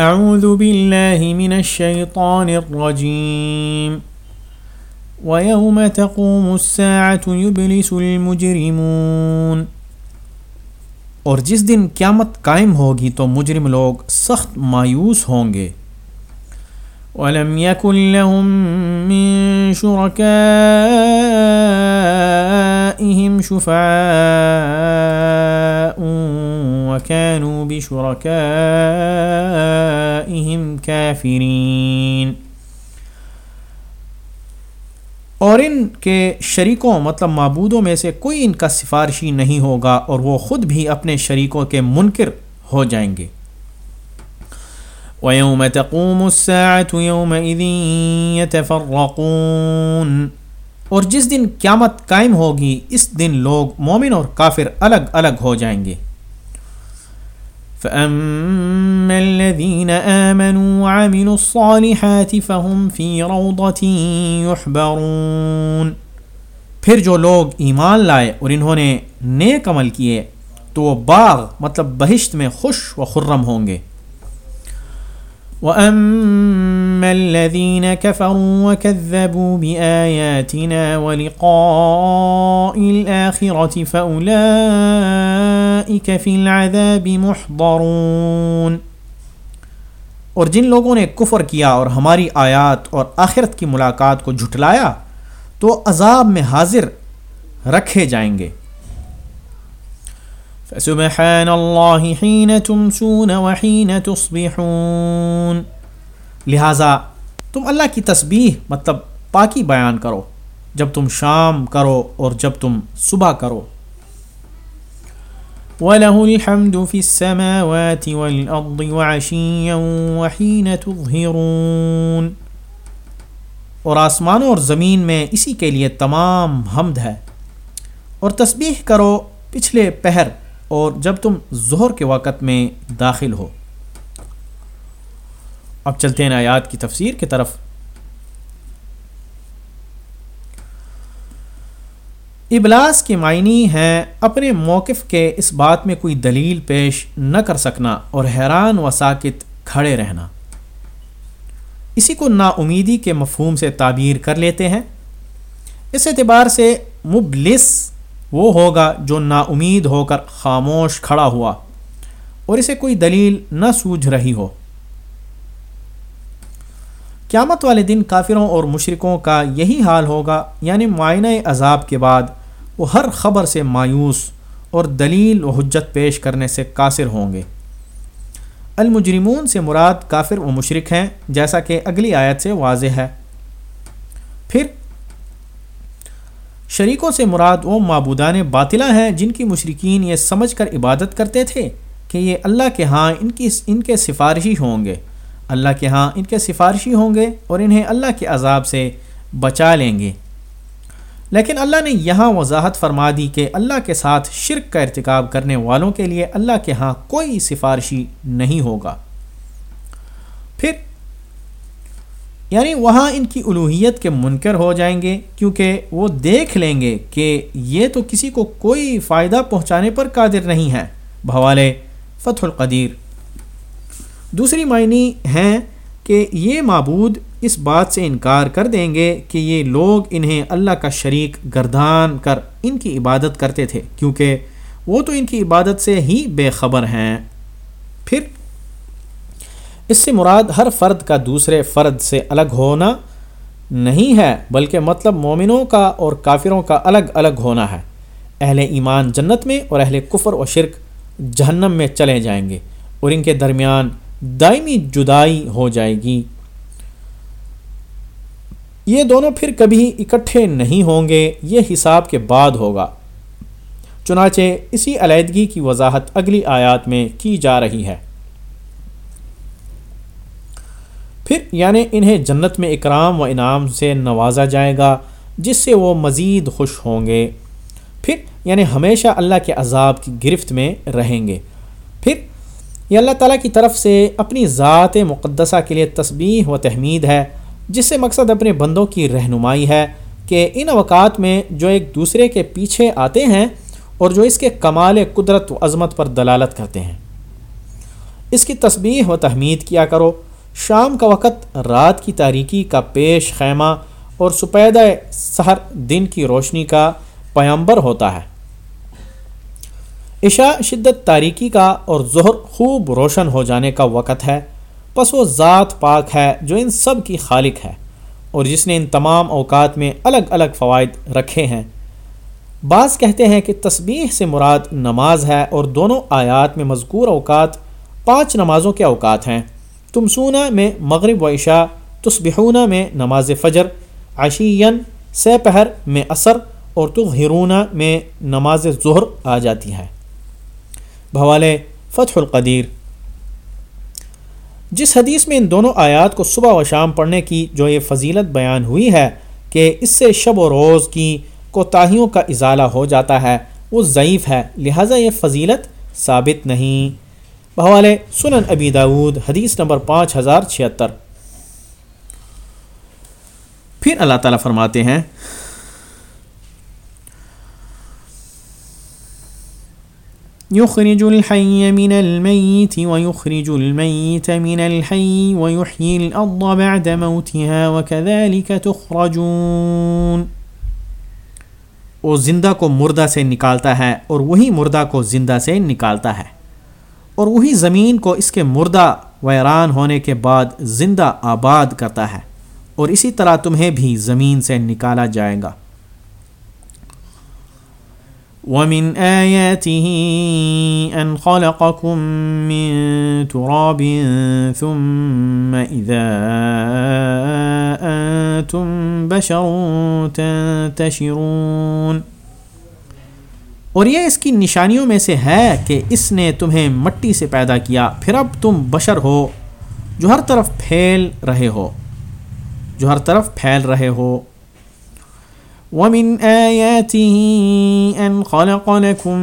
أعوذ بالله من الشيطان الرجيم. ويوم تقوم الساعة يبلس المجرمون. اور جس دن قیامت قائم ہوگی تو مجرم لوگ سخت مایوس ہوں گے. وَلَمْ يَكُنْ لَهُم مِّن شُرَكَائِهِمْ شُفَعَاءٌ وَكَانُوا بِشُرَكَائِهِمْ كَافِرِينَ۔ اور ان کے شریکوں مطلب معبودوں میں سے کوئی ان کا سفارشی نہیں ہوگا اور وہ خود بھی اپنے شریکوں کے منکر ہو جائیں گے۔ وَيَوْمَ تَقُومُ السَّاعَةُ يَوْمَئِذٍ يَتَفَرَّقُونَ۔ اور جس دن قیامت قائم ہوگی، اس دن لوگ مومن اور کافر الگ الگ ہو جائیں گے۔ فأما الذين آمنوا وعملوا الصالحات فهم في روضة يحبرون۔ پھر جو لوگ ایمان لائے اور انہوں نے نیک عمل کیے، تو وہ باغ مطلب بہشت میں خوش و خرم ہوں گے۔ وَأَمَّا الَّذِينَ كَفَرُوا وَكَذَّبُوا بِآيَاتِنَا وَلِقَاءِ الْآخِرَةِ فَأُولَئِكَ فِي الْعَذَابِ مُحْضَرُونَ۔ اور جن لوگوں نے کفر کیا اور ہماری آیات اور آخرت کی ملاقات کو جھٹلایا، تو عذاب میں حاضر رکھے جائیں گے۔ فسبحان اللہ حین تمسون وحین تصبحون۔ لہٰذا تم اللہ کی تسبیح مطلب پاکی بیان کرو، جب تم شام کرو اور جب تم صبح کرو۔ وَلَهُ الْحَمْدُ فِي السَّمَاوَاتِ وَالْأَرْضِ وَعَشِيًّا وَحِينَ تُظْهِرُونَ۔ اور آسمانوں اور زمین میں اسی کے لیے تمام حمد ہے۔ اور تسبیح کرو پچھلے پہر اور جب تم ظہر کے وقت میں داخل ہو۔ اب چلتے ہیں آیات کی تفسیر کی طرف۔ ابلاس کے معنی ہیں اپنے موقف کے اس بات میں کوئی دلیل پیش نہ کر سکنا اور حیران و ساکت کھڑے رہنا۔ اسی کو نا امیدی کے مفہوم سے تعبیر کر لیتے ہیں۔ اس اعتبار سے مبلس وہ ہوگا جو نا امید ہو کر خاموش کھڑا ہوا اور اسے کوئی دلیل نہ سوجھ رہی ہو۔ قیامت والے دن کافروں اور مشرکوں کا یہی حال ہوگا یعنی معائنہ عذاب کے بعد وہ ہر خبر سے مایوس اور دلیل و حجت پیش کرنے سے قاصر ہوں گے۔ المجرمون سے مراد کافر و مشرک ہیں، جیسا کہ اگلی آیت سے واضح ہے۔ پھر شریکوں سے مراد وہ معبودان باطلہ ہیں جن کی مشرقین یہ سمجھ کر عبادت کرتے تھے کہ یہ اللہ کے ہاں ان کی ان کے سفارشی ہوں گے۔ اللہ کے ہاں ان کے سفارشی ہوں گے اور انہیں اللہ کے عذاب سے بچا لیں گے۔ لیکن اللہ نے یہاں وضاحت فرما دی کہ اللہ کے ساتھ شرک کا ارتکاب کرنے والوں کے لیے اللہ کے ہاں کوئی سفارشی نہیں ہوگا پھر یعنی وہاں ان کی الوحیت کے منکر ہو جائیں گے، کیونکہ وہ دیکھ لیں گے کہ یہ تو کسی کو کوئی فائدہ پہنچانے پر قادر نہیں ہے۔ بھوالے فتح القدیر۔ دوسری معنی ہیں کہ یہ معبود اس بات سے انکار کر دیں گے کہ یہ لوگ انہیں اللہ کا شریک گردان کر ان کی عبادت کرتے تھے، کیونکہ وہ تو ان کی عبادت سے ہی بے خبر ہیں۔ پھر اس سے مراد ہر فرد کا دوسرے فرد سے الگ ہونا نہیں ہے، بلکہ مطلب مومنوں کا اور کافروں کا الگ الگ ہونا ہے۔ اہل ایمان جنت میں اور اہل کفر و شرک جہنم میں چلے جائیں گے اور ان کے درمیان دائمی جدائی ہو جائے گی۔ یہ دونوں پھر کبھی اکٹھے نہیں ہوں گے، یہ حساب کے بعد ہوگا۔ چنانچہ اسی علیحدگی کی وضاحت اگلی آیات میں کی جا رہی ہے۔ پھر یعنی انہیں جنت میں اکرام و انعام سے نوازا جائے گا، جس سے وہ مزید خوش ہوں گے۔ پھر یعنی ہمیشہ اللہ کے عذاب کی گرفت میں رہیں گے۔ پھر یہ اللہ تعالیٰ کی طرف سے اپنی ذات مقدسہ کے لیے تسبیح و تحمید ہے، جس سے مقصد اپنے بندوں کی رہنمائی ہے کہ ان اوقات میں جو ایک دوسرے کے پیچھے آتے ہیں اور جو اس کے کمال قدرت و عظمت پر دلالت کرتے ہیں۔ اس کی تسبیح و تحمید کیا کرو۔ شام کا وقت رات کی تاریکی کا پیش خیمہ اور سپیدہ سحر دن کی روشنی کا پیمبر ہوتا ہے۔ عشاء شدت تاریکی کا اور ظہر خوب روشن ہو جانے کا وقت ہے۔ پس وہ ذات پاک ہے جو ان سب کی خالق ہے اور جس نے ان تمام اوقات میں الگ الگ فوائد رکھے ہیں۔ بعض کہتے ہیں کہ تسبیح سے مراد نماز ہے اور دونوں آیات میں مذکور اوقات پانچ نمازوں کے اوقات ہیں۔ تم سونا میں مغرب و عشاء تسبحونہ میں نماز فجر عشین سہ پہر میں اثر اور تغہرونہ میں نماز ظہر آ جاتی ہے بھوالے فتح القدیر۔ جس حدیث میں ان دونوں آیات کو صبح و شام پڑھنے کی جو یہ فضیلت بیان ہوئی ہے کہ اس سے شب و روز کی کوتاہیوں کا ازالہ ہو جاتا ہے، وہ ضعیف ہے، لہٰذا یہ فضیلت ثابت نہیں۔ بحوالے سنن ابی داود، حدیث نمبر پانچ ہزار چھہتر۔ پھر اللہ تعالیٰ فرماتے ہیں، يخرج الحي من الميت ويخرج الميت من الحي ويحيي الأرض بعد موتها وكذلك تخرجون۔ وہ زندہ کو مردہ سے نکالتا ہے اور وہی مردہ کو زندہ سے نکالتا ہے۔ اور وہی زمین کو اس کے مردہ ویران ہونے کے بعد زندہ آباد کرتا ہے اور اسی طرح تمہیں بھی زمین سے نکالا جائے گا۔ ومن آياته أن خلقكم من تراب ثم إذا أنتم بشر تنتشرون اور یہ اس کی نشانیوں میں سے ہے کہ اس نے تمہیں مٹی سے پیدا کیا، پھر اب تم بشر ہو جو ہر طرف پھیل رہے ہو۔ جو ہر طرف پھیل رہے ہو۔ ومن آياته أن خلق لكم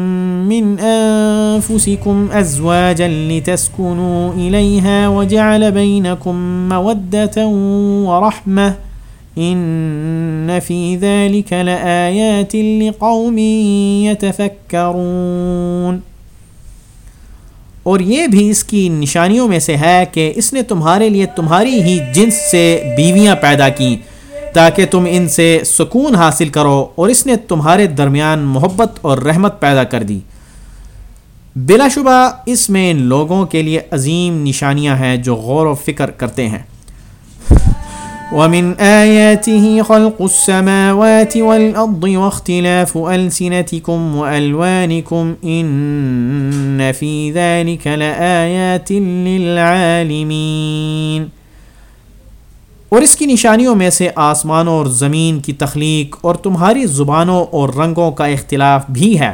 من أنفسكم أزواجا لتسكنوا إليها وجعل بينكم مودة ورحمة إن في ذلك لآيات لقوم يتفكرون اور یہ بھی اس کی نشانیوں میں سے ہے کہ اس نے تمہارے لیے تمہاری ہی جنس سے بیویاں پیدا کیں تاکہ تم ان سے سکون حاصل کرو اور اس نے تمہارے درمیان محبت اور رحمت پیدا کر دی۔ بلا شبہ اس میں ان لوگوں کے لیے عظیم نشانیاں ہیں جو غور و فکر کرتے ہیں۔ ومن آياته خلق السماوات والأرض واختلاف ألسنتكم وألوانكم إن في ذلك لآيات للعالمين اور اس کی نشانیوں میں سے آسمانوں اور زمین کی تخلیق اور تمہاری زبانوں اور رنگوں کا اختلاف بھی ہے۔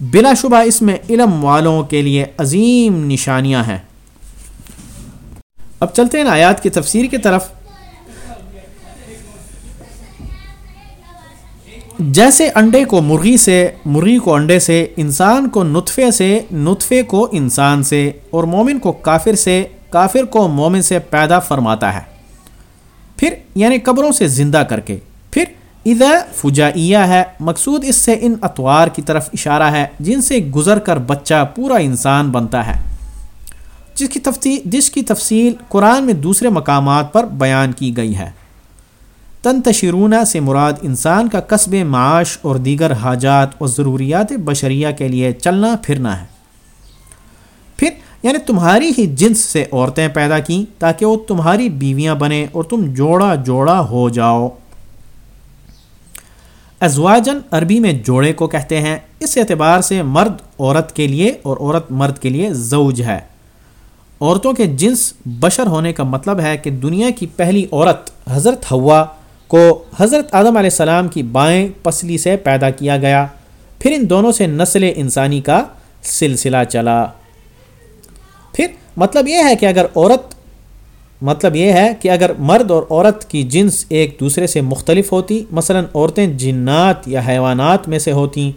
بلا شبہ اس میں علم والوں کے لیے عظیم نشانیاں ہیں۔ اب چلتے ہیں آیات کی تفسیر کی طرف۔ جیسے انڈے کو مرغی سے، مرغی کو انڈے سے، انسان کو نطفے سے، نطفے کو انسان سے، اور مومن کو کافر سے، کافر کو مومن سے پیدا فرماتا ہے۔ پھر یعنی قبروں سے زندہ کر کے۔ پھر ادا فجائیہ ہے، مقصود اس سے ان اطوار کی طرف اشارہ ہے، جن سے گزر کر بچہ پورا انسان بنتا ہے۔ جس کی تفصیل جس کی تفصیل قرآن میں دوسرے مقامات پر بیان کی گئی ہے۔ تن تشرونہ سے مراد انسان کا قصب معاش اور دیگر حاجات اور ضروریات بشریہ کے لیے چلنا پھرنا ہے۔ پھر یعنی تمہاری ہی جنس سے عورتیں پیدا کیں تاکہ وہ تمہاری بیویاں بنیں اور تم جوڑا جوڑا ہو جاؤ۔ ازواجن عربی میں جوڑے کو کہتے ہیں۔ اس اعتبار سے مرد عورت کے لیے اور عورت مرد کے لیے زوج ہے۔ عورتوں کے جنس بشر ہونے کا مطلب ہے کہ دنیا کی پہلی عورت حضرت ہوا کو حضرت آدم علیہ السلام کی بائیں پسلی سے پیدا کیا گیا۔ پھر ان دونوں سے نسل انسانی کا سلسلہ چلا۔ پھر مطلب یہ ہے کہ اگر عورت مطلب یہ ہے کہ اگر مرد اور عورت کی جنس ایک دوسرے سے مختلف ہوتی، مثلا عورتیں جنات یا حیوانات میں سے ہوتیں،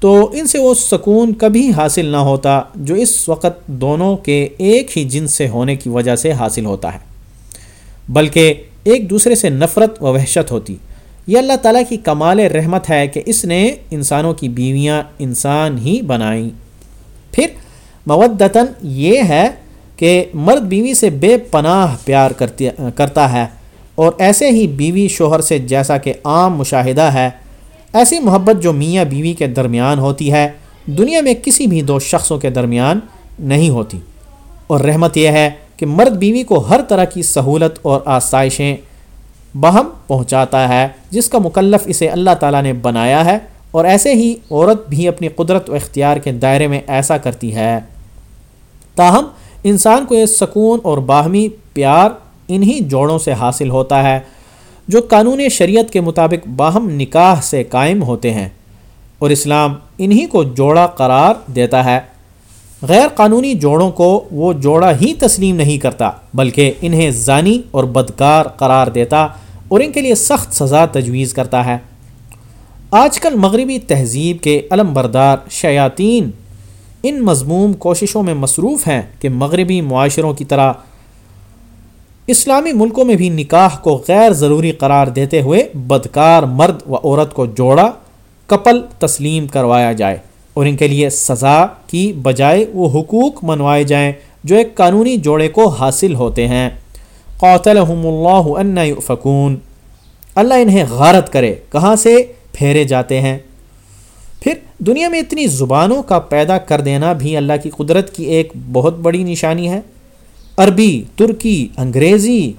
تو ان سے وہ سکون کبھی حاصل نہ ہوتا، جو اس وقت دونوں کے ایک ہی جنس سے ہونے کی وجہ سے حاصل ہوتا ہے۔ بلکہ ایک دوسرے سے نفرت و وحشت ہوتی۔ یہ اللہ تعالیٰ کی کمال رحمت ہے کہ اس نے انسانوں کی بیویاں انسان ہی بنائیں۔ پھر مودتاً یہ ہے کہ مرد بیوی سے بے پناہ پیار کرتی کرتا ہے اور ایسے ہی بیوی شوہر سے جیسا کہ عام مشاہدہ ہے۔ ایسی محبت جو میاں بیوی کے درمیان ہوتی ہے، دنیا میں کسی بھی دو شخصوں کے درمیان نہیں ہوتی۔ اور رحمت یہ ہے کہ مرد بیوی کو ہر طرح کی سہولت اور آسائشیں بہم پہنچاتا ہے، جس کا مکلف اسے اللہ تعالیٰ نے بنایا ہے اور ایسے ہی عورت بھی اپنی قدرت و اختیار کے دائرے میں ایسا کرتی ہے۔ تاہم، انسان کو یہ سکون اور باہمی پیار انہی جوڑوں سے حاصل ہوتا ہے جو قانون شریعت کے مطابق باہم نکاح سے قائم ہوتے ہیں اور اسلام انہی کو جوڑا قرار دیتا ہے۔ غیر قانونی جوڑوں کو وہ جوڑا ہی تسلیم نہیں کرتا، بلکہ انہیں زانی اور بدکار قرار دیتا اور ان کے لیے سخت سزا تجویز کرتا ہے۔ آج کل مغربی تہذیب کے علم بردار شیاطین ان مضموم کوششوں میں مصروف ہیں کہ مغربی معاشروں کی طرح اسلامی ملکوں میں بھی نکاح کو غیر ضروری قرار دیتے ہوئے بدکار مرد و عورت کو جوڑا، کپل تسلیم کروایا جائے۔ اور ان کے لیے سزا کی بجائے وہ حقوق منوائے جائیں جو ایک قانونی جوڑے کو حاصل ہوتے ہیں۔ قوتلحم اللہ ان فکون اللہ انہیں غارت کرے، کہاں سے؟ پھیرے جاتے ہیں۔ پھر دنیا میں اتنی زبانوں کا پیدا کر دینا بھی اللہ کی قدرت کی ایک بہت بڑی نشانی ہے۔ عربی، ترکی، انگریزی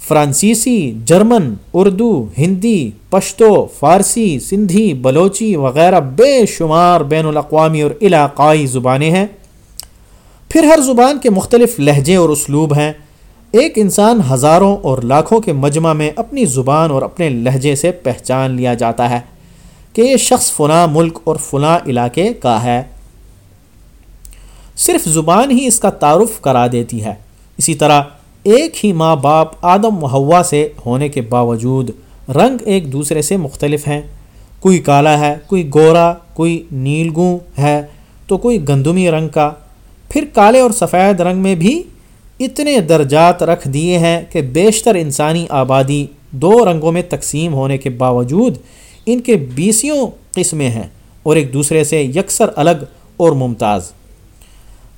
فرانسیسی، جرمن، اردو، ہندی، پشتو، فارسی، سندھی، بلوچی وغیرہ بے شمار بین الاقوامی اور علاقائی زبانیں ہیں۔ پھر ہر زبان کے مختلف لہجے اور اسلوب ہیں۔ ایک انسان ہزاروں اور لاکھوں کے مجمع میں اپنی زبان اور اپنے لہجے سے پہچان لیا جاتا ہے کہ یہ شخص فلاں ملک اور فلاں علاقے کا ہے۔ صرف زبان ہی اس کا تعارف کرا دیتی ہے۔ اسی طرح ایک ہی ماں باپ آدم و ہوا سے ہونے کے باوجود رنگ ایک دوسرے سے مختلف ہیں۔ کوئی کالا ہے، کوئی گورا، کوئی نیلگوں ہے، تو کوئی گندمی رنگ کا۔ پھر کالے اور سفید رنگ میں بھی اتنے درجات رکھ دیے ہیں کہ بیشتر انسانی آبادی دو رنگوں میں تقسیم ہونے کے باوجود ان کے بیسیوں قسمیں ہیں اور ایک دوسرے سے یکسر الگ اور ممتاز۔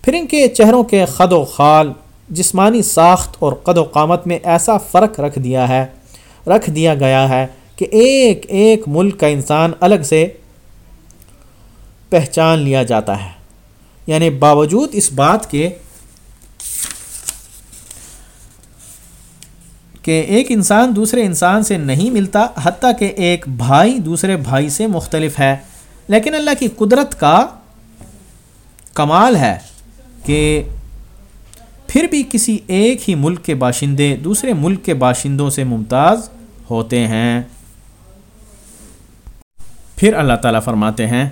پھر ان کے چہروں کے خد و خال جسمانی ساخت اور قد و قامت میں ایسا فرق رکھ دیا ہے، رکھ دیا گیا ہے کہ ایک ایک ملک کا انسان الگ سے پہچان لیا جاتا ہے۔ یعنی باوجود اس بات کے کہ ایک انسان دوسرے انسان سے نہیں ملتا، حتیٰ کہ ایک بھائی دوسرے بھائی سے مختلف ہے۔ لیکن اللہ کی قدرت کا کمال ہے کہ پھر بھی کسی ایک ہی ملک کے باشندے دوسرے ملک کے باشندوں سے ممتاز ہوتے ہیں۔ پھر اللہ تعالیٰ فرماتے ہیں،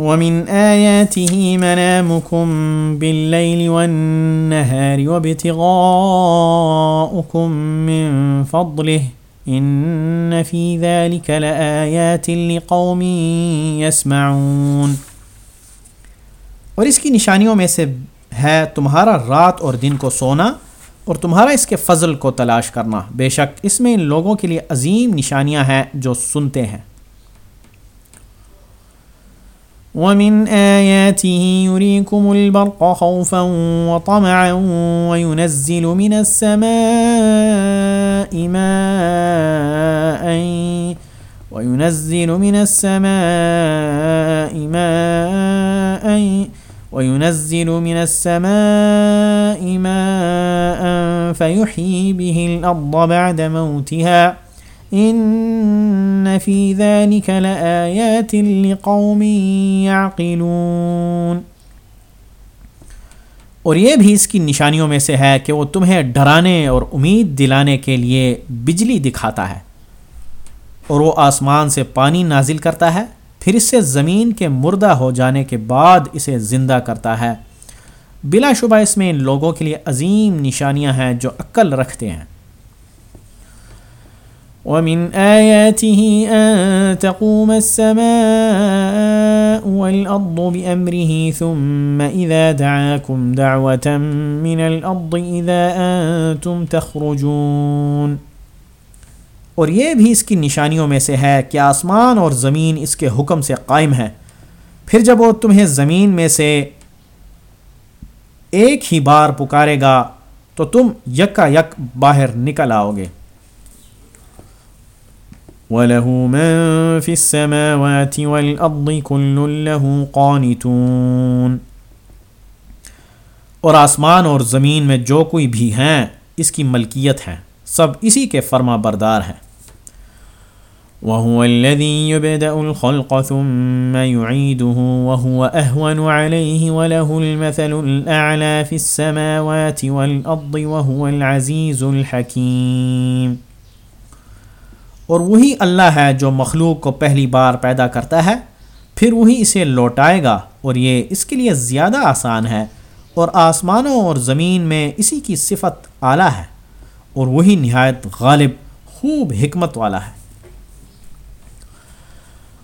ومن آياته منامكم بالليل والنهار وابتغاؤكم من فضله ان فی ذلك لآیات لقوم يسمعون اور اس کی نشانیوں میں سے ہے تمہارا رات اور دن کو سونا اور تمہارا اس کے فضل کو تلاش کرنا۔ بے شک اس میں ان لوگوں کے لیے عظیم نشانیاں ہیں جو سنتے ہیں۔ ومن آياته يريكم البرق خوفا وطمعا وينزل من السماء ماء وينزل من السماء ماء وينزل من السماء ماء فيحيي به الأرض بعد موتها. ان فی ذلك لآیات لقوم يعقلون. اور یہ بھی اس کی نشانیوں میں سے ہے کہ وہ تمہیں ڈرانے اور امید دلانے کے لیے بجلی دکھاتا ہے۔ اور وہ آسمان سے پانی نازل کرتا ہے، پھر اس سے زمین کے مردہ ہو جانے کے بعد اسے زندہ کرتا ہے۔ بلا شبہ اس میں ان لوگوں کے لیے عظیم نشانیاں ہیں جو عقل رکھتے ہیں۔ ومن آياته أن تقوم السماء والأرض بأمره ثم إذا دعاكم دعوة من الأرض إذا أنتم تخرجون۔ اور یہ بھی اس کی نشانیوں میں سے ہے کہ آسمان اور زمین اس کے حکم سے قائم ہے پھر جب وہ تمہیں زمین میں سے ایک ہی بار پکارے گا تو تم یکا یک باہر نکل آؤ گے۔ وَلَهُ مَن فِي السَّمَاوَاتِ وَالْأَرْضِ كُلٌّ لَهُ قَانِتُونَ۔ اور آسمان اور زمین میں جو کوئی بھی ہیں، اس کی ملکیت ہے سب اسی کے فرما بردار ہیں۔ وهو الذي يبدأ الخلق ثم يعيده وهو أهون عليه وله المثل الأعلى في السماوات والأرض وهو العزيز الحكيم۔ اور وہی اللہ ہے جو مخلوق کو پہلی بار پیدا کرتا ہے، پھر وہی اسے لوٹائے گا اور یہ اس کے لیے زیادہ آسان ہے اور آسمانوں اور زمین میں اسی کی صفت اعلیٰ ہے اور وہی نہایت غالب، خوب حکمت والا ہے۔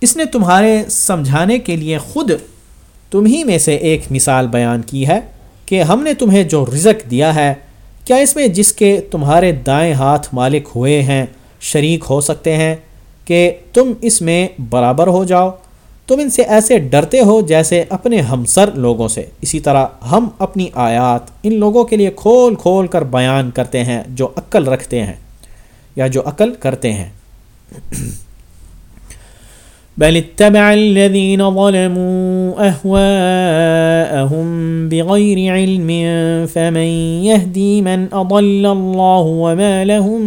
اس نے تمہارے سمجھانے کے لیے خود تم ہی میں سے ایک مثال بیان کی ہے کہ ہم نے تمہیں جو رزق دیا ہے، کیا اس میں جس کے تمہارے دائیں ہاتھ مالک ہوئے ہیں شریک ہو سکتے ہیں کہ تم اس میں برابر ہو جاؤ؟ تم ان سے ایسے ڈرتے ہو جیسے اپنے ہمسر لوگوں سے۔ اسی طرح ہم اپنی آیات ان لوگوں کے لیے کھول کھول کر بیان کرتے ہیں جو عقل رکھتے ہیں یا جو عقل کرتے ہیں۔ بل اتبع الذين ظلموا أهواءهم بغير علم فمن يهدي من أضل الله وما لهم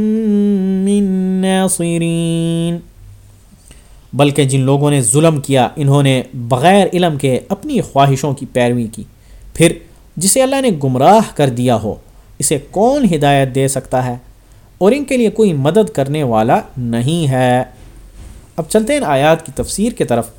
من ناصرين. بلکہ جن لوگوں نے ظلم کیا، انہوں نے بغیر علم کے اپنی خواہشوں کی پیروی کی۔ پھر جسے اللہ نے گمراہ کر دیا ہو، اسے کون ہدایت دے سکتا ہے؟ اور ان کے لیے کوئی مدد کرنے والا نہیں ہے۔ اب چلتے ہیں آیات کی تفسیر کے طرف۔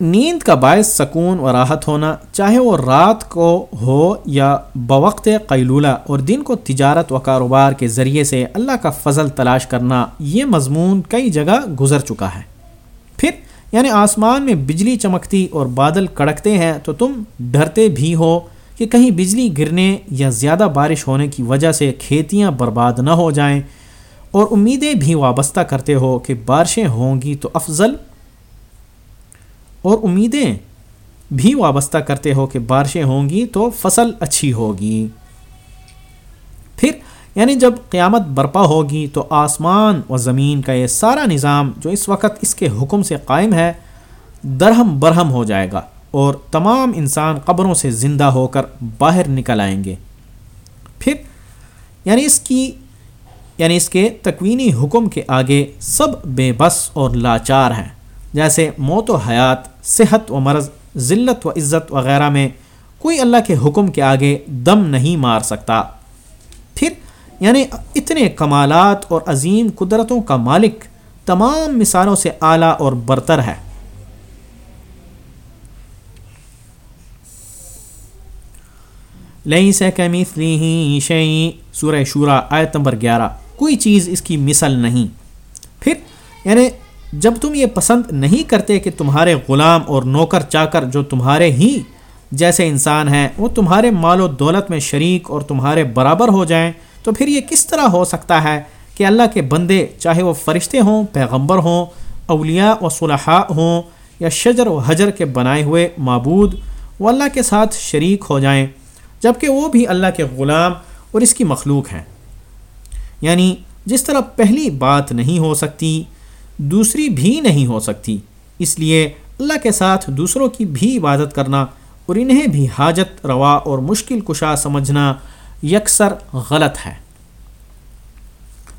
نیند کا باعث سکون و راحت ہونا، چاہے وہ رات کو ہو یا بوقت قیلولہ، اور دن کو تجارت و کاروبار کے ذریعے سے اللہ کا فضل تلاش کرنا، یہ مضمون کئی جگہ گزر چکا ہے۔ پھر یعنی آسمان میں بجلی چمکتی اور بادل کڑکتے ہیں تو تم ڈرتے بھی ہو۔ کہ کہیں بجلی گرنے یا زیادہ بارش ہونے کی وجہ سے کھیتیاں برباد نہ ہو جائیں اور امیدیں بھی وابستہ کرتے ہو کہ بارشیں ہوں گی تو افضل اور امیدیں بھی وابستہ کرتے ہو کہ بارشیں ہوں گی تو فصل اچھی ہوگی۔ پھر یعنی جب قیامت برپا ہوگی تو آسمان و زمین کا یہ سارا نظام جو اس وقت اس کے حکم سے قائم ہے، درہم برہم ہو جائے گا۔ اور تمام انسان قبروں سے زندہ ہو کر باہر نکل آئیں گے۔ پھر یعنی اس کی یعنی اس کے تکوینی حکم کے آگے سب بے بس اور لاچار ہیں۔ جیسے موت و حیات، صحت و مرض، ذلت و عزت وغیرہ میں کوئی اللہ کے حکم کے آگے دم نہیں مار سکتا۔ پھر یعنی اتنے کمالات اور عظیم قدرتوں کا مالک تمام مثالوں سے اعلیٰ اور برتر ہے۔ لئی سے کمی شعی سورہ شورا، آیت نمبر گیارہ۔ کوئی چیز اس کی مثل نہیں۔ پھر یعنی جب تم یہ پسند نہیں کرتے کہ تمہارے غلام اور نوکر چا کر جو تمہارے ہی جیسے انسان ہیں، وہ تمہارے مال و دولت میں شریک اور تمہارے برابر ہو جائیں، تو پھر یہ کس طرح ہو سکتا ہے کہ اللہ کے بندے چاہے وہ فرشتے ہوں، پیغمبر ہوں، اولیاء و صلحاء ہوں یا شجر و حجر کے بنائے ہوئے معبود، وہ اللہ کے ساتھ شریک ہو جائیں۔ جبکہ وہ بھی اللہ کے غلام اور اس کی مخلوق ہیں۔ یعنی جس طرح پہلی بات نہیں ہو سکتی، دوسری بھی نہیں ہو سکتی۔ اس لیے اللہ کے ساتھ دوسروں کی بھی عبادت کرنا اور انہیں بھی حاجت، روا اور مشکل کشا سمجھنا یکسر غلط ہے۔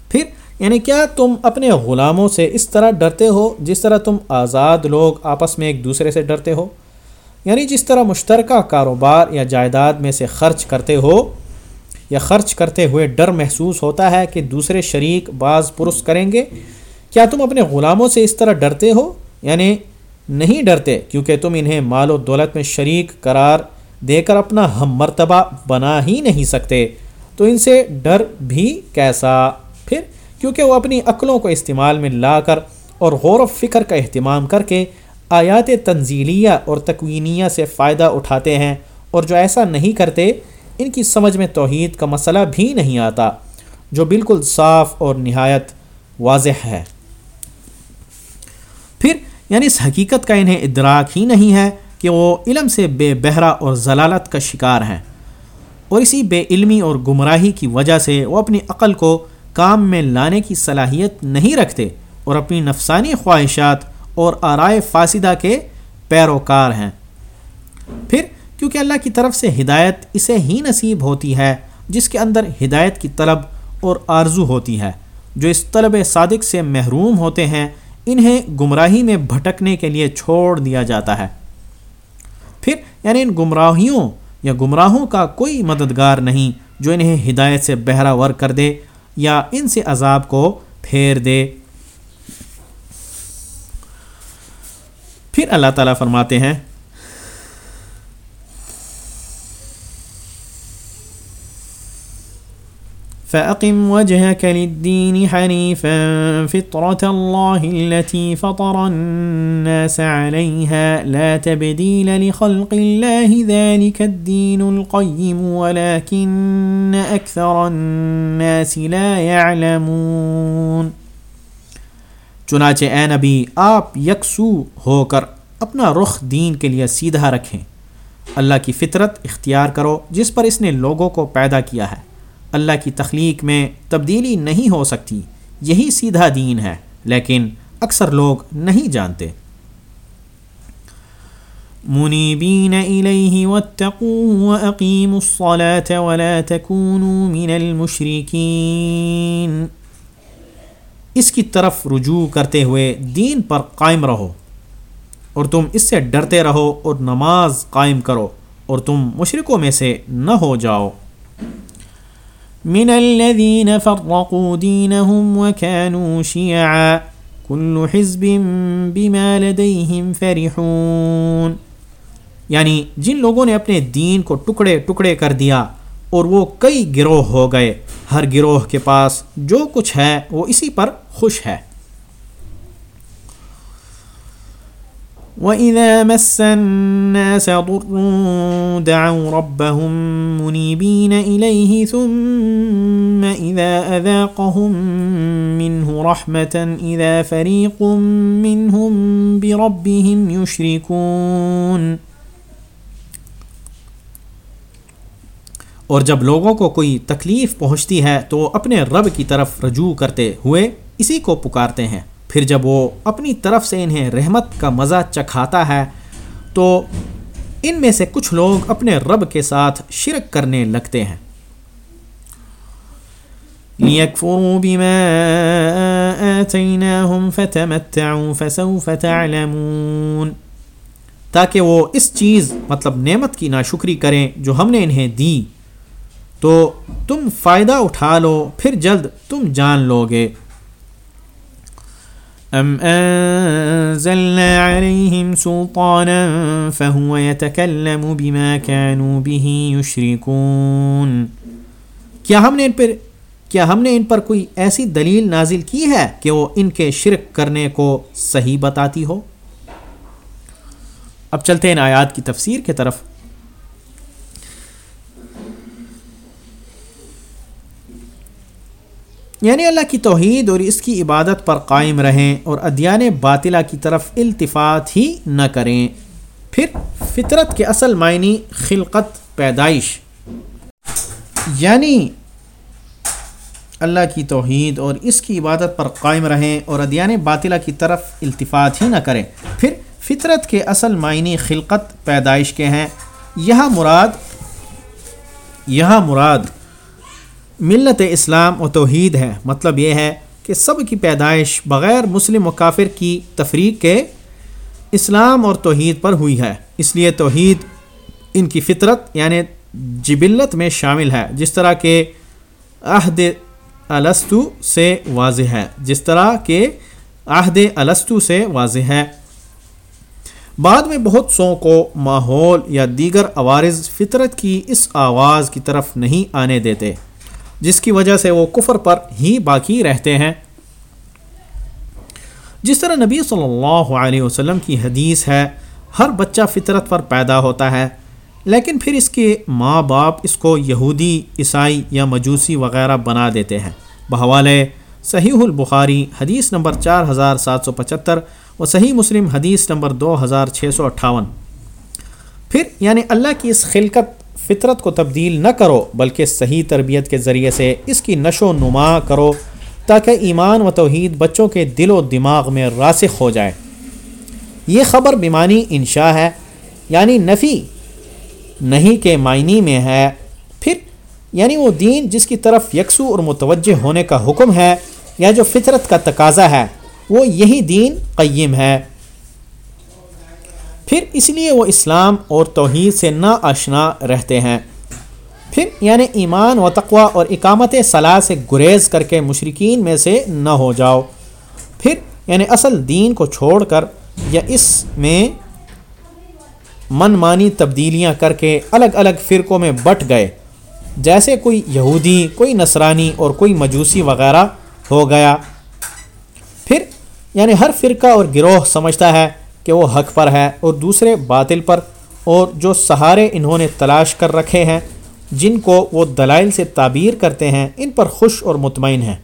پھر یعنی کیا تم اپنے غلاموں سے اس طرح ڈرتے ہو جس طرح تم آزاد لوگ آپس میں ایک دوسرے سے ڈرتے ہو؟ یعنی جس طرح مشترکہ کاروبار یا جائیداد میں سے خرچ کرتے ہو یا خرچ کرتے ہوئے ڈر محسوس ہوتا ہے کہ دوسرے شریک بعض پرس کریں گے، کیا تم اپنے غلاموں سے اس طرح ڈرتے ہو؟ یعنی نہیں ڈرتے، کیونکہ تم انہیں مال و دولت میں شریک قرار دے کر اپنا ہم مرتبہ بنا ہی نہیں سکتے۔ تو ان سے ڈر بھی کیسا؟ پھر کیونکہ وہ اپنی عقلوں کو استعمال میں لا کر اور غور و فکر کا اہتمام کر کے آیات تنزیلیہ اور تکوینیہ سے فائدہ اٹھاتے ہیں اور جو ایسا نہیں کرتے، ان کی سمجھ میں توحید کا مسئلہ بھی نہیں آتا، جو بالکل صاف اور نہایت واضح ہے۔ پھر یعنی اس حقیقت کا انہیں ادراک ہی نہیں ہے کہ وہ علم سے بے بہرا اور ضلالت کا شکار ہیں۔ اور اسی بے علمی اور گمراہی کی وجہ سے وہ اپنی عقل کو کام میں لانے کی صلاحیت نہیں رکھتے اور اپنی نفسانی خواہشات اور آرائے فاسدہ کے پیروکار ہیں۔ پھر کیونکہ اللہ کی طرف سے ہدایت اسے ہی نصیب ہوتی ہے، جس کے اندر ہدایت کی طلب اور آرزو ہوتی ہے۔ جو اس طلب صادق سے محروم ہوتے ہیں، انہیں گمراہی میں بھٹکنے کے لیے چھوڑ دیا جاتا ہے۔ پھر یعنی ان گمراہیوں یا گمراہوں کا کوئی مددگار نہیں، جو انہیں ہدایت سے بہرا ور کر دے یا ان سے عذاب کو پھیر دے۔ پھر اللہ تعالیٰ فرماتے ہیں، فأقم وجهك للدين حنيفا، فطرة الله التي فطر الناس عليها، لا تبديل لخلق الله ذلك الدين القيم، ولكن أكثر الناس لا يعلمون چنانچہ اے نبی، آپ یکسو ہو کر اپنا رخ دین کے لیے سیدھا رکھیں۔ اللہ کی فطرت اختیار کرو، جس پر اس نے لوگوں کو پیدا کیا ہے۔ اللہ کی تخلیق میں تبدیلی نہیں ہو سکتی، یہی سیدھا دین ہے، لیکن اکثر لوگ نہیں جانتے۔ منیبین الیہ واتقوا الصلاة ولا تکونوا من المشرکین۔ اس کی طرف رجوع کرتے ہوئے دین پر قائم رہو اور تم اس سے ڈرتے رہو اور نماز قائم کرو اور تم مشرکوں میں سے نہ ہو جاؤ۔ من الذين فرقوا دينهم وكانوا شيعا كل حزب بما لديهم فرحون۔ یعنی جن لوگوں نے اپنے دین کو ٹکڑے ٹکڑے کر دیا اور وہ کئی گروہ ہو گئے۔ ہر گروہ کے پاس جو کچھ ہے وہ اسی پر خوش ہے۔ وَإِذَا مَسَّ النَّاسَ ضُرٌّ دَعَوْا رَبَّهُمْ مُنِيبِينَ إِلَيْهِ ثُمَّ إِذَا أَذَاقَهُمْ مِنْهُ رَحْمَةً إِذَا فَرِيقٌ مِّنْهُمْ بِرَبِّهِمْ يُشْرِكُونَ۔ اور جب لوگوں کو کوئی تکلیف پہنچتی ہے تو اپنے رب کی طرف رجوع کرتے ہوئے اسی کو پکارتے ہیں۔ پھر جب وہ اپنی طرف سے انہیں رحمت کا مزہ چکھاتا ہے، تو ان میں سے کچھ لوگ اپنے رب کے ساتھ شرک کرنے لگتے ہیں۔ لِيَكْفُرُوا بِمَا آتَيْنَاهُمْ فَتَمَتَّعُوا فَسَوْفَ تَعْلَمُونَ۔ تاکہ وہ اس چیز مطلب نعمت کی ناشکری کریں جو ہم نے انہیں دی۔ تو تم فائدہ اٹھا لو، پھر جلد تم جان لو گے ام انزلنا عليهم سلطانا فهو يتكلم بما كانوا به يشركون۔ کیا ہم نے ان پر کیا ہم نے ان پر کوئی ایسی دلیل نازل کی ہے کہ وہ ان کے شرک کرنے کو صحیح بتاتی ہو؟ اب چلتے ہیں آیات کی تفسیر کی طرف۔ یعنی اللہ کی توحید اور اس کی عبادت پر قائم رہیں اور ادیان باطلہ کی طرف التفات ہی نہ کریں۔ پھر فطرت کے اصل معنی خلقت، پیدائش۔ یعنی اللہ کی توحید اور اس کی عبادت پر قائم رہیں اور ادیان باطلہ کی طرف التفات ہی نہ کریں۔ پھر فطرت کے اصل معنی خلقت، پیدائش کے ہیں۔ یہاں مراد یہاں مراد ملت اسلام و توحید ہے مطلب یہ ہے کہ سب کی پیدائش بغیر مسلم و کافر کی تفریق کے اسلام اور توحید پر ہوئی ہے۔ اس لیے توحید ان کی فطرت یعنی جبلت میں شامل ہے۔ جس طرح کہ عہد الستو سے واضح ہے۔ جس طرح کہ عہد الستو سے واضح ہے۔ بعد میں بہت سو کو ماحول یا دیگر عوارض فطرت کی اس آواز کی طرف نہیں آنے دیتے۔ جس کی وجہ سے وہ کفر پر ہی باقی رہتے ہیں۔ جس طرح نبی صلی اللہ علیہ وسلم کی حدیث ہے، ہر بچہ فطرت پر پیدا ہوتا ہے، لیکن پھر اس کے ماں باپ اس کو یہودی، عیسائی یا مجوسی وغیرہ بنا دیتے ہیں۔ بحوالے، صحیح البخاری حدیث نمبر چار ہزار سات سو پچہتر و صحیح مسلم حدیث نمبر دو ہزار چھ سو اٹھاون۔ پھر یعنی اللہ کی اس خلقت فطرت کو تبدیل نہ کرو، بلکہ صحیح تربیت کے ذریعے سے اس کی نشو و نما کرو تاکہ ایمان و توحید بچوں کے دل و دماغ میں راسخ ہو جائے۔ یہ خبر بیمانی انشاء ہے یعنی نفی نہیں کے معنی میں ہے۔ پھر یعنی وہ دین جس کی طرف یکسو اور متوجہ ہونے کا حکم ہے یا جو فطرت کا تقاضا ہے، وہ یہی دین قیم ہے۔ پھر اس لیے وہ اسلام اور توحید سے نا آشنا رہتے ہیں۔ پھر یعنی ایمان و تقوی اور اقامت صلاح سے گریز کر کے مشرقین میں سے نہ ہو جاؤ۔ پھر یعنی اصل دین کو چھوڑ کر یا اس میں من مانی تبدیلیاں کر کے الگ الگ فرقوں میں بٹ گئے۔ جیسے کوئی یہودی، کوئی نصرانی اور کوئی مجوسی وغیرہ ہو گیا۔ پھر یعنی ہر فرقہ اور گروہ سمجھتا ہے کہ وہ حق پر ہے اور دوسرے باطل پر اور جو سہارے انہوں نے تلاش کر رکھے ہیں، جن کو وہ دلائل سے تعبیر کرتے ہیں، ان پر خوش اور مطمئن ہیں۔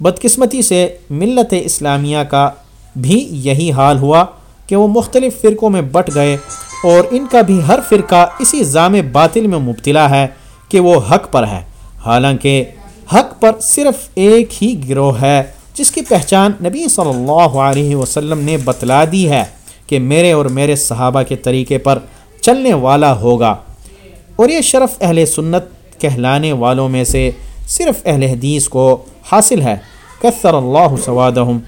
بدقسمتی سے ملت اسلامیہ کا بھی یہی حال ہوا کہ وہ مختلف فرقوں میں بٹ گئے اور ان کا بھی ہر فرقہ اسی ضام باطل میں مبتلا ہے کہ وہ حق پر ہے۔ حالانکہ حق پر صرف ایک ہی گروہ ہے۔ جس کی پہچان نبی صلی اللہ علیہ وسلم نے بتلا دی ہے کہ میرے اور میرے صحابہ کے طریقے پر چلنے والا ہوگا۔ اور یہ شرف اہل سنت کہلانے والوں میں سے صرف اہل حدیث کو حاصل ہے۔ کثر اللہ سوادہم۔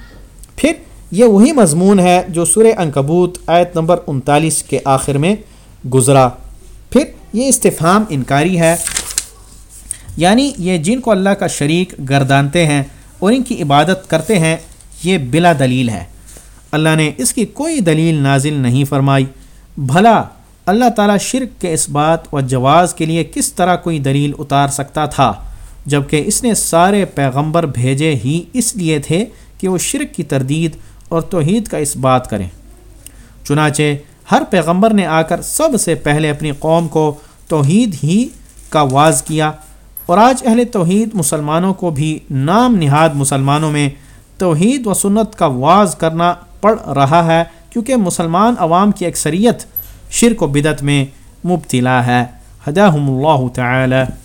پھر یہ وہی مضمون ہے جو سورہ انکبوت آیت نمبر انتالیس کے آخر میں گزرا۔ پھر یہ استفہام انکاری ہے۔ یعنی یہ جن کو اللہ کا شریک گردانتے ہیں اور ان کی عبادت کرتے ہیں، یہ بلا دلیل ہے۔ اللہ نے اس کی کوئی دلیل نازل نہیں فرمائی۔ بھلا اللہ تعالیٰ شرک کے اس بات و جواز کے لیے کس طرح کوئی دلیل اتار سکتا تھا جبکہ اس نے سارے پیغمبر بھیجے ہی اس لیے تھے کہ وہ شرک کی تردید اور توحید کا اس بات کریں۔ چنانچہ ہر پیغمبر نے آ کر سب سے پہلے اپنی قوم کو توحید ہی کا واز کیا۔ اور آج اہل توحید مسلمانوں کو بھی نام نہاد مسلمانوں میں توحید و سنت کا واز کرنا پڑ رہا ہے، کیونکہ مسلمان عوام کی اکثریت شرک و بدت میں مبتلا ہے۔ ہداہم اللہ تعالی۔